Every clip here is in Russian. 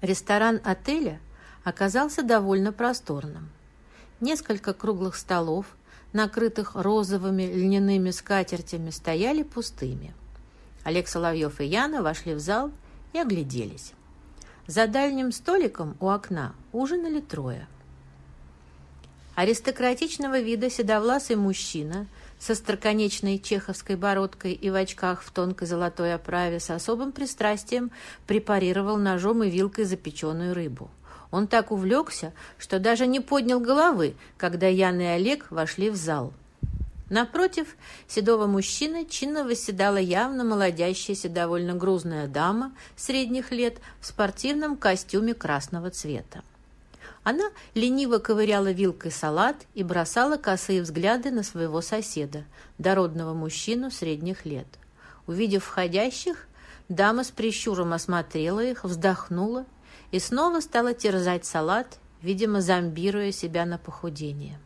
Ресторан отеля оказался довольно просторным. Несколько круглых столов, накрытых розовыми льняными скатертями, стояли пустыми. Олег Соловьев и Яна вошли в зал и огляделись. За дальним столиком у окна ужинали трое. Аристократичного вида седовласый мужчина со строконечной чеховской бородкой и в очках в тонкой золотой оправе с особым пристрастием препарировал ножом и вилкой запеченную рыбу. Он так увлекся, что даже не поднял головы, когда Ян и Олег вошли в зал. Напротив седого мужчины чинно восседала явно молодящаяся довольно грузная дама средних лет в спортивном костюме красного цвета. Она лениво ковыряла вилкой салат и бросала косые взгляды на своего соседа, дородного мужчину средних лет. Увидев входящих, дама с прищуром осмотрела их, вздохнула и снова стала терзать салат, видимо, зомбируя себя на похудение.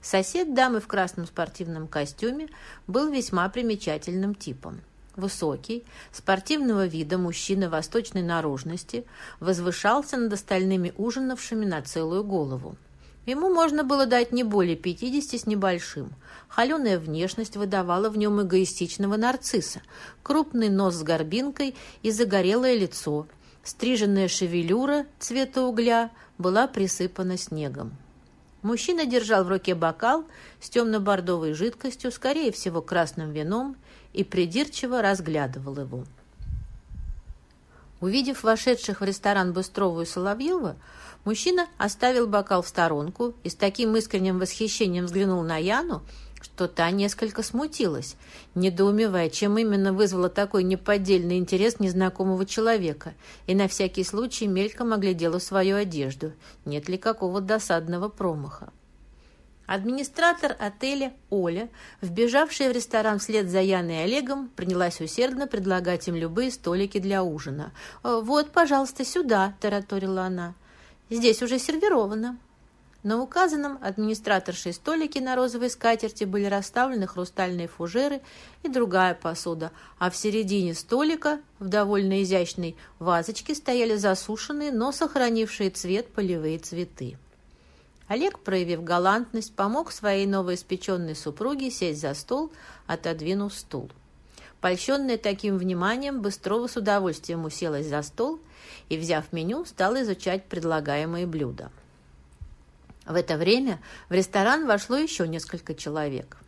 Сосед дамы в красном спортивном костюме был весьма примечательным типом высокий, спортивного вида мужчина восточной наружности, возвышался над остальными ужинавшими на целую голову. Ему можно было дать не более 50 с небольшим. Холеная внешность выдавала в нем эгоистичного нарцисса, крупный нос с горбинкой и загорелое лицо. Стриженная шевелюра цвета угля была присыпана снегом. Мужчина держал в руке бокал с темно-бордовой жидкостью, скорее всего, красным вином, и придирчиво разглядывал его. Увидев вошедших в ресторан Быстрова и Соловьева, мужчина оставил бокал в сторонку и с таким искренним восхищением взглянул на Яну, что та несколько смутилась, недоумевая, чем именно вызвало такой неподдельный интерес незнакомого человека, и на всякий случай мельком оглядела свою одежду, нет ли какого досадного промаха. Администратор отеля Оля, вбежавшая в ресторан вслед за Яной и Олегом, принялась усердно предлагать им любые столики для ужина. «Э, «Вот, пожалуйста, сюда», – тараторила она. «Здесь уже сервировано». На указанном администраторшей столике на розовой скатерти были расставлены хрустальные фужеры и другая посуда, а в середине столика в довольно изящной вазочке стояли засушенные, но сохранившие цвет полевые цветы. Олег, проявив галантность, помог своей новоиспеченной супруге сесть за стол, отодвинув стул. Польщенная таким вниманием, Быстрова с удовольствием уселась за стол и, взяв меню, стала изучать предлагаемые блюда. В это время в ресторан вошло еще несколько человек.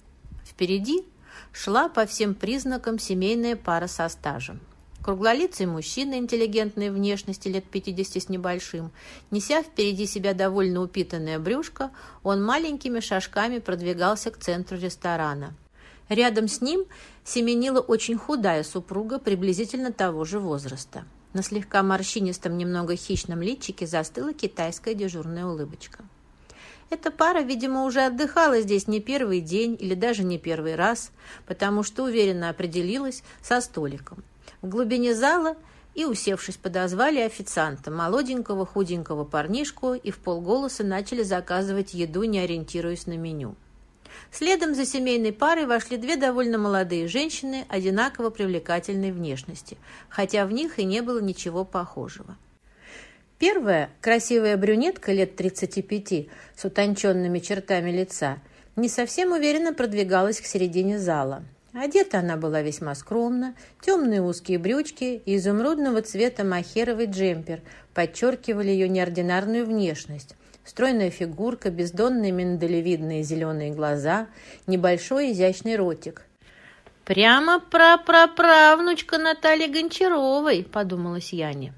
Впереди шла по всем признакам семейная пара со стажем. Круглолицый мужчина интеллигентной внешности лет 50 с небольшим, неся впереди себя довольно упитанное брюшко, он маленькими шажками продвигался к центру ресторана. Рядом с ним семенила очень худая супруга приблизительно того же возраста. На слегка морщинистом, немного хищном личике застыла китайская дежурная улыбочка. Эта пара, видимо, уже отдыхала здесь не первый день или даже не первый раз, потому что уверенно определилась со столиком. В глубине зала и, усевшись, подозвали официанта, молоденького худенького парнишку, и в полголоса начали заказывать еду, не ориентируясь на меню. Следом за семейной парой вошли две довольно молодые женщины одинаково привлекательной внешности, хотя в них и не было ничего похожего. Первая, красивая брюнетка лет 35 с утонченными чертами лица, не совсем уверенно продвигалась к середине зала – Одета она была весьма скромно, темные узкие брючки и изумрудного цвета махеровый джемпер подчеркивали ее неординарную внешность. Стройная фигурка, бездонные миндалевидные зеленые глаза, небольшой изящный ротик. «Прямо прапраправнучка Натальи Гончаровой», — подумалась Яне.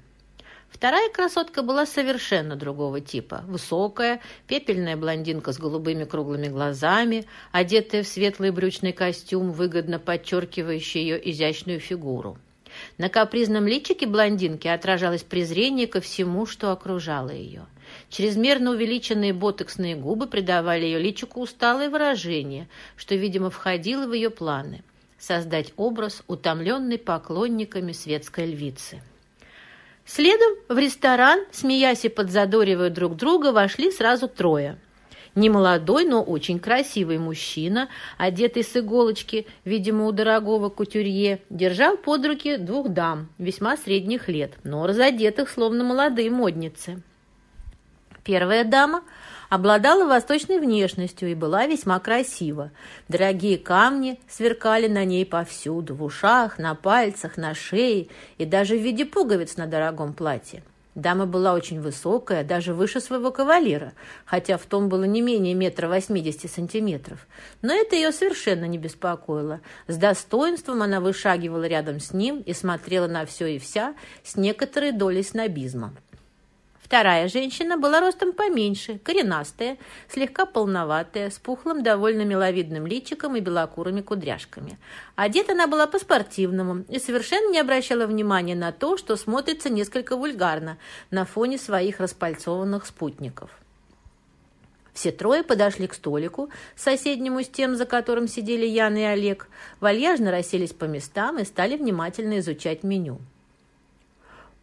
Вторая красотка была совершенно другого типа. Высокая, пепельная блондинка с голубыми круглыми глазами, одетая в светлый брючный костюм, выгодно подчеркивающий ее изящную фигуру. На капризном личике блондинки отражалось презрение ко всему, что окружало ее. Чрезмерно увеличенные ботоксные губы придавали ее личику усталое выражение, что, видимо, входило в ее планы – создать образ, утомленный поклонниками светской львицы. Следом в ресторан, смеясь и подзадоривая друг друга, вошли сразу трое. Немолодой, но очень красивый мужчина, одетый с иголочки, видимо, у дорогого кутюрье, держал под руки двух дам, весьма средних лет, но разодетых, словно молодые модницы. Первая дама обладала восточной внешностью и была весьма красива. Дорогие камни сверкали на ней повсюду, в ушах, на пальцах, на шее и даже в виде пуговиц на дорогом платье. Дама была очень высокая, даже выше своего кавалера, хотя в том было не менее метра восьмидесяти сантиметров. Но это ее совершенно не беспокоило. С достоинством она вышагивала рядом с ним и смотрела на все и вся с некоторой долей снобизма. Вторая женщина была ростом поменьше, коренастая, слегка полноватая, с пухлым, довольно миловидным личиком и белокурыми кудряшками. Одета она была по-спортивному и совершенно не обращала внимания на то, что смотрится несколько вульгарно на фоне своих распальцованных спутников. Все трое подошли к столику, соседнему с тем, за которым сидели Яна и Олег, вальяжно расселись по местам и стали внимательно изучать меню.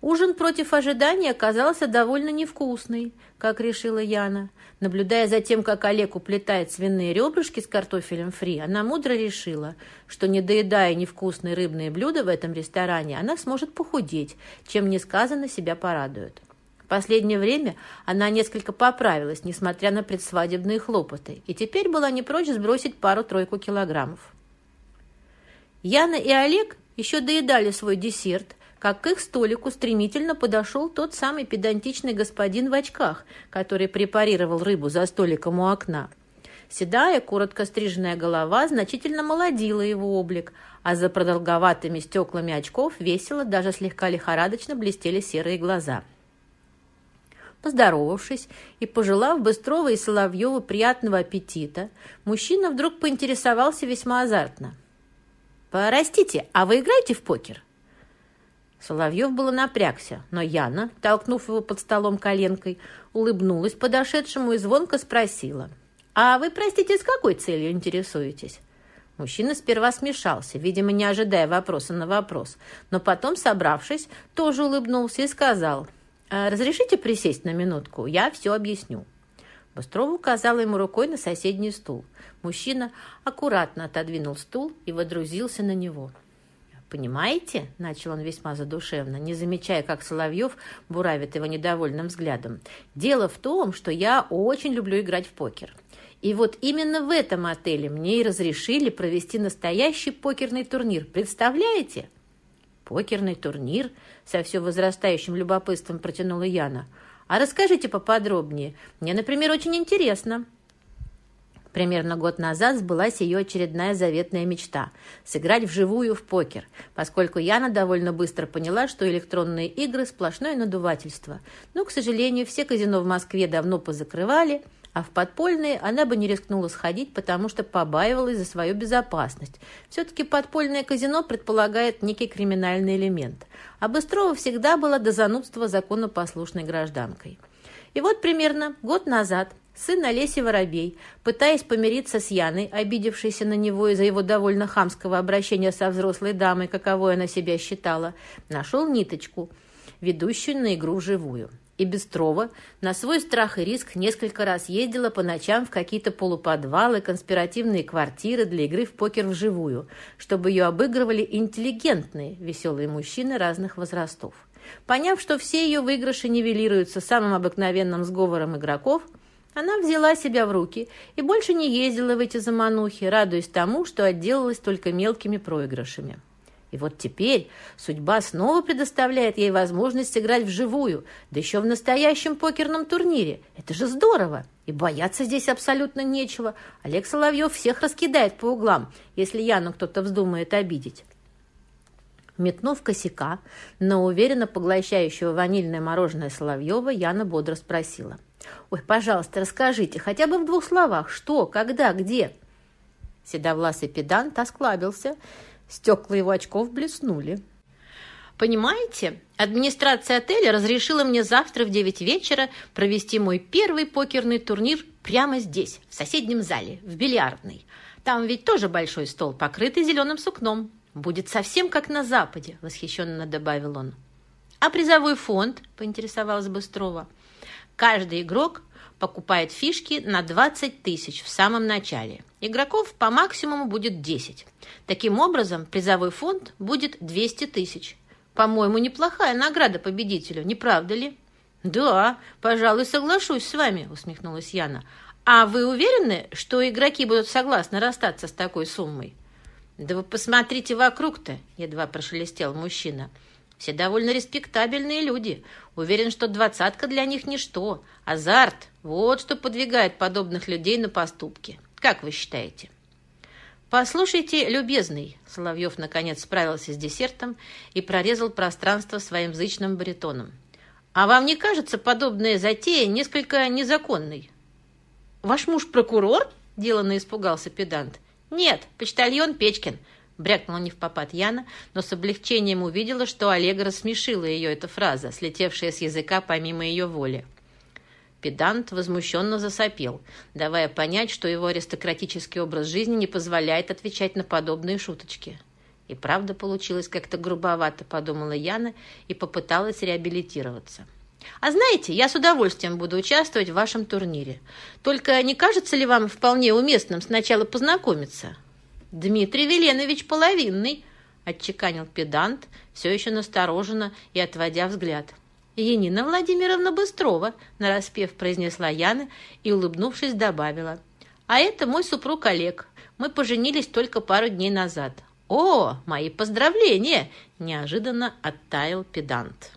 Ужин против ожидания оказался довольно невкусный, как решила Яна. Наблюдая за тем, как Олег уплетает свиные ребрышки с картофелем фри, она мудро решила, что, не доедая невкусные рыбные блюда в этом ресторане, она сможет похудеть, чем несказанно себя порадует. В последнее время она несколько поправилась, несмотря на предсвадебные хлопоты, и теперь была не прочь сбросить пару-тройку килограммов. Яна и Олег еще доедали свой десерт, как к их столику стремительно подошел тот самый педантичный господин в очках, который препарировал рыбу за столиком у окна. Седая, коротко стриженная голова значительно молодила его облик, а за продолговатыми стеклами очков весело, даже слегка лихорадочно блестели серые глаза. Поздоровавшись и пожелав Быстрова и Соловьева приятного аппетита, мужчина вдруг поинтересовался весьма азартно. «Простите, а вы играете в покер?» Соловьев было напрягся, но Яна, толкнув его под столом коленкой, улыбнулась подошедшему и звонко спросила. «А вы, простите, с какой целью интересуетесь?» Мужчина сперва смешался, видимо, не ожидая вопроса на вопрос, но потом, собравшись, тоже улыбнулся и сказал, «А «Разрешите присесть на минутку? Я все объясню». Быстров указала ему рукой на соседний стул. Мужчина аккуратно отодвинул стул и водрузился на него. «Понимаете?» – начал он весьма задушевно, не замечая, как Соловьев буравит его недовольным взглядом. «Дело в том, что я очень люблю играть в покер. И вот именно в этом отеле мне и разрешили провести настоящий покерный турнир. Представляете?» «Покерный турнир?» – со все возрастающим любопытством протянула Яна. «А расскажите поподробнее. Мне, например, очень интересно». Примерно год назад сбылась ее очередная заветная мечта – сыграть вживую в покер, поскольку Яна довольно быстро поняла, что электронные игры – сплошное надувательство. Но, к сожалению, все казино в Москве давно позакрывали, а в подпольные она бы не рискнула сходить, потому что побаивалась за свою безопасность. Все-таки подпольное казино предполагает некий криминальный элемент, а Быстрова всегда была до занудства законопослушной гражданкой. И вот примерно год назад Сын Олеси Воробей, пытаясь помириться с Яной, обидевшейся на него из-за его довольно хамского обращения со взрослой дамой, каковой она себя считала, нашел ниточку, ведущую на игру вживую. И Бестрова на свой страх и риск несколько раз ездила по ночам в какие-то полуподвалы, конспиративные квартиры для игры в покер вживую, чтобы ее обыгрывали интеллигентные, веселые мужчины разных возрастов. Поняв, что все ее выигрыши нивелируются самым обыкновенным сговором игроков, она взяла себя в руки и больше не ездила в эти заманухи, радуясь тому, что отделалась только мелкими проигрышами. И вот теперь судьба снова предоставляет ей возможность сыграть вживую, да еще в настоящем покерном турнире. Это же здорово! И бояться здесь абсолютно нечего. Олег Соловьев всех раскидает по углам, если Яну кто-то вздумает обидеть. Метнув косяка на уверенно поглощающего ванильное мороженое Соловьева, Яна бодро спросила – Ой, пожалуйста, расскажите, хотя бы в двух словах, что, когда, где?» Седовласый педант осклабился, стекла его очков блеснули. «Понимаете, администрация отеля разрешила мне завтра в девять вечера провести мой первый покерный турнир прямо здесь, в соседнем зале, в бильярдной. Там ведь тоже большой стол, покрытый зеленым сукном. Будет совсем как на Западе», — восхищенно добавил он. «А призовой фонд?» — поинтересовалась Быстрова. Каждый игрок покупает фишки на 20 тысяч в самом начале. Игроков по максимуму будет 10. Таким образом, призовой фонд будет 200 тысяч. По-моему, неплохая награда победителю, не правда ли? «Да, пожалуй, соглашусь с вами», — усмехнулась Яна. «А вы уверены, что игроки будут согласны расстаться с такой суммой?» «Да вы посмотрите вокруг-то», — едва прошелестел мужчина. «Все довольно респектабельные люди. Уверен, что двадцатка для них ничто. Азарт — вот что подвигает подобных людей на поступки. Как вы считаете?» «Послушайте, любезный», — Соловьев наконец справился с десертом и прорезал пространство своим зычным баритоном. А вам не кажется подобная затея несколько незаконной? Ваш муж прокурор? Деланно испугался педант. Нет, почтальон Печкин. Брякнула не в попад Яна, но с облегчением увидела, что Олега рассмешила ее эта фраза, слетевшая с языка помимо ее воли. Педант возмущенно засопел, давая понять, что его аристократический образ жизни не позволяет отвечать на подобные шуточки. И правда получилось как-то грубовато, подумала Яна и попыталась реабилитироваться. А знаете, я с удовольствием буду участвовать в вашем турнире. Только не кажется ли вам вполне уместным сначала познакомиться? Дмитрий Веленович Половинный, отчеканил педант, все еще настороженно и отводя взгляд. Енина Владимировна Быстрова, нараспев произнесла Яна и, улыбнувшись, добавила. А это мой супруг Олег. Мы поженились только пару дней назад. «О, мои поздравления!» – неожиданно оттаял педант.